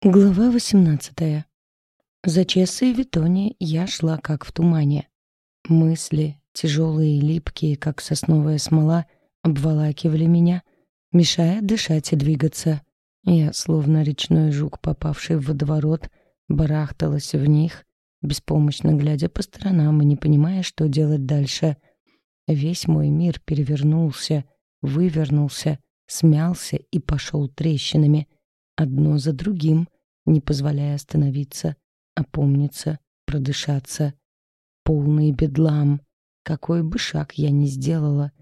Глава 18. За Чессой и Витони я шла как в тумане. Мысли, тяжелые и липкие, как сосновая смола, обволакивали меня, мешая дышать и двигаться. Я, словно речной жук, попавший в водоворот, барахталась в них, беспомощно глядя по сторонам и не понимая, что делать дальше. Весь мой мир перевернулся, вывернулся, смялся и пошел трещинами — одно за другим, не позволяя остановиться, опомниться, продышаться. Полный бедлам. Какой бы шаг я ни сделала,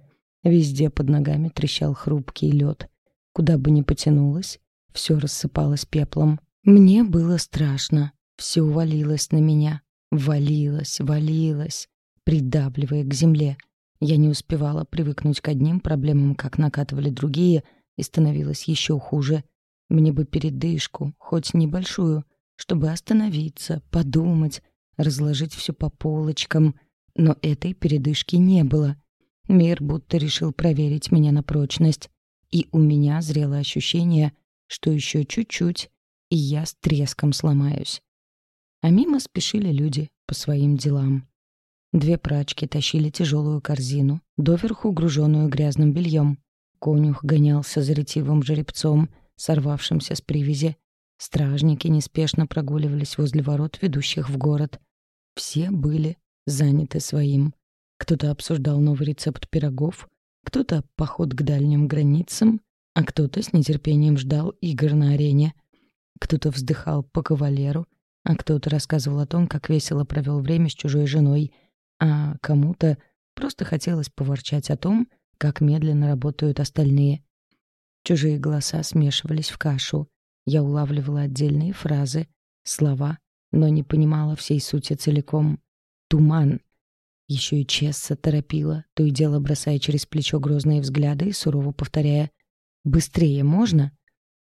везде под ногами трещал хрупкий лед. Куда бы ни потянулась, все рассыпалось пеплом. Мне было страшно. Все валилось на меня. Валилось, валилось, придавливая к земле. Я не успевала привыкнуть к одним проблемам, как накатывали другие, и становилось еще хуже — мне бы передышку, хоть небольшую, чтобы остановиться, подумать, разложить все по полочкам. Но этой передышки не было. Мир будто решил проверить меня на прочность. И у меня зрело ощущение, что еще чуть-чуть, и я с треском сломаюсь. А мимо спешили люди по своим делам. Две прачки тащили тяжелую корзину, доверху груженную грязным бельем. Конюх гонялся за ретивым жеребцом — сорвавшимся с привязи. Стражники неспешно прогуливались возле ворот, ведущих в город. Все были заняты своим. Кто-то обсуждал новый рецепт пирогов, кто-то поход к дальним границам, а кто-то с нетерпением ждал игр на арене. Кто-то вздыхал по кавалеру, а кто-то рассказывал о том, как весело провел время с чужой женой, а кому-то просто хотелось поворчать о том, как медленно работают остальные. Чужие голоса смешивались в кашу. Я улавливала отдельные фразы, слова, но не понимала всей сути целиком. Туман. Еще и Чесса торопила, то и дело бросая через плечо грозные взгляды и сурово повторяя «Быстрее можно?»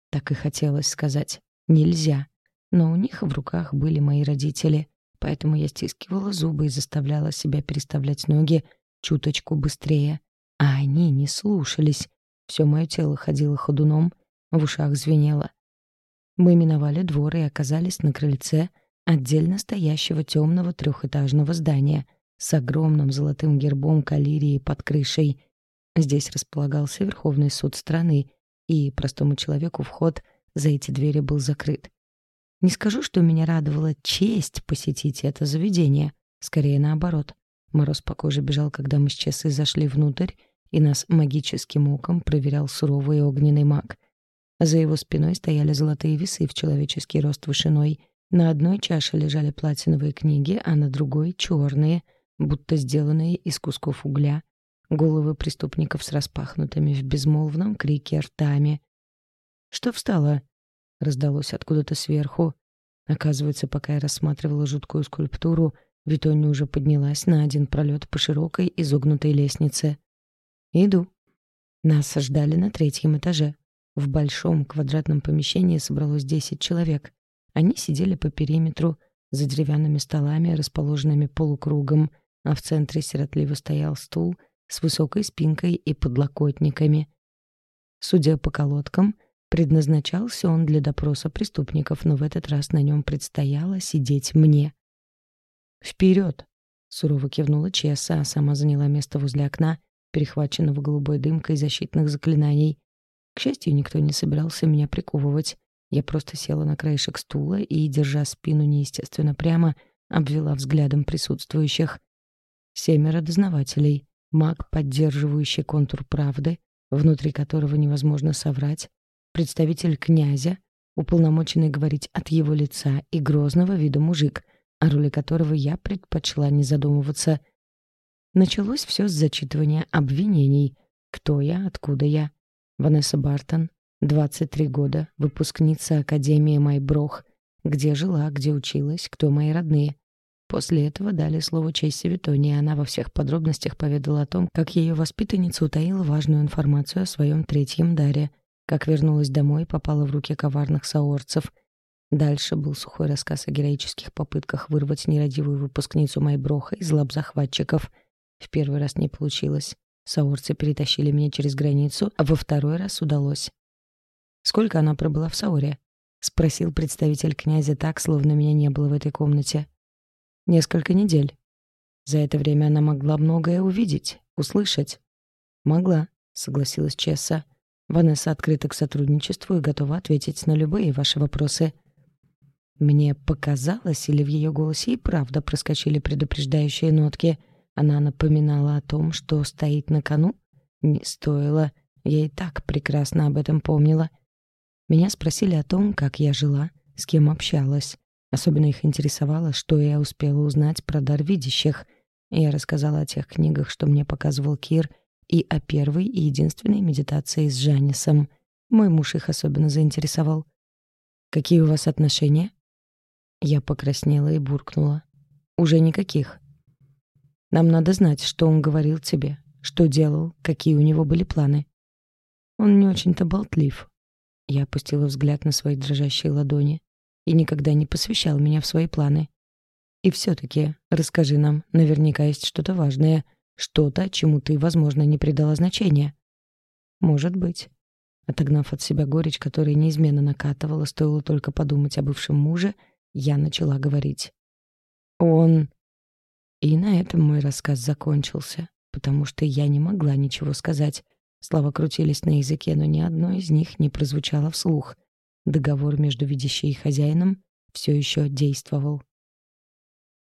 Так и хотелось сказать «Нельзя». Но у них в руках были мои родители, поэтому я стискивала зубы и заставляла себя переставлять ноги чуточку быстрее. А они не слушались, все мое тело ходило ходуном, в ушах звенело. Мы миновали двор и оказались на крыльце отдельно стоящего темного трехэтажного здания с огромным золотым гербом калирии под крышей. Здесь располагался Верховный суд страны, и простому человеку вход за эти двери был закрыт. Не скажу, что меня радовала честь посетить это заведение, скорее наоборот. Мороз по коже бежал, когда мы с Чессой зашли внутрь, и нас магическим оком проверял суровый огненный маг. За его спиной стояли золотые весы в человеческий рост вышиной. На одной чаше лежали платиновые книги, а на другой — черные, будто сделанные из кусков угля, головы преступников с распахнутыми в безмолвном крике ртами. «Что встало?» — раздалось откуда-то сверху. Оказывается, пока я рассматривала жуткую скульптуру, Витоня уже поднялась на один пролет по широкой изогнутой лестнице. «Иду». Нас ждали на третьем этаже. В большом квадратном помещении собралось десять человек. Они сидели по периметру, за деревянными столами, расположенными полукругом, а в центре сиротливо стоял стул с высокой спинкой и подлокотниками. Судя по колодкам, предназначался он для допроса преступников, но в этот раз на нем предстояло сидеть мне. «Вперед!» — сурово кивнула Чесса, а сама заняла место возле окна перехваченного голубой дымкой защитных заклинаний. К счастью, никто не собирался меня приковывать. Я просто села на краешек стула и, держа спину неестественно прямо, обвела взглядом присутствующих. Семеро дознавателей, маг, поддерживающий контур правды, внутри которого невозможно соврать, представитель князя, уполномоченный говорить от его лица, и грозного вида мужик, о роли которого я предпочла не задумываться — Началось все с зачитывания обвинений. Кто я, откуда я. Ванесса Бартон, 23 года, выпускница Академии Майброх. Где жила, где училась, кто мои родные. После этого дали слово Чесси Витони, и она во всех подробностях поведала о том, как ее воспитанница утаила важную информацию о своем третьем даре, как вернулась домой и попала в руки коварных соорцев. Дальше был сухой рассказ о героических попытках вырвать нерадивую выпускницу Майброха из лап захватчиков — в первый раз не получилось. Саурцы перетащили меня через границу, а во второй раз удалось. Сколько она пробыла в Сауре? спросил представитель князя так, словно меня не было в этой комнате. Несколько недель. За это время она могла многое увидеть, услышать. Могла, согласилась Чесса. Ванесса открыта к сотрудничеству и готова ответить на любые ваши вопросы. Мне показалось, или в ее голосе и правда проскочили предупреждающие нотки. Она напоминала о том, что стоит на кону. Не стоило. Я и так прекрасно об этом помнила. Меня спросили о том, как я жила, с кем общалась. Особенно их интересовало, что я успела узнать про дар видящих. Я рассказала о тех книгах, что мне показывал Кир, и о первой и единственной медитации с Жанисом. Мой муж их особенно заинтересовал. «Какие у вас отношения?» Я покраснела и буркнула. «Уже никаких. Нам надо знать, что он говорил тебе, что делал, какие у него были планы. Он не очень-то болтлив, я опустила взгляд на свои дрожащие ладони. И никогда не посвящал меня в свои планы. И все-таки расскажи нам, наверняка есть что-то важное, что-то, чему ты, возможно, не придала значения. Может быть. Отогнав от себя горечь, которая неизменно накатывала, стоило только подумать о бывшем муже, я начала говорить. Он... И на этом мой рассказ закончился, потому что я не могла ничего сказать. Слова крутились на языке, но ни одно из них не прозвучало вслух. Договор между видящей и хозяином все еще действовал.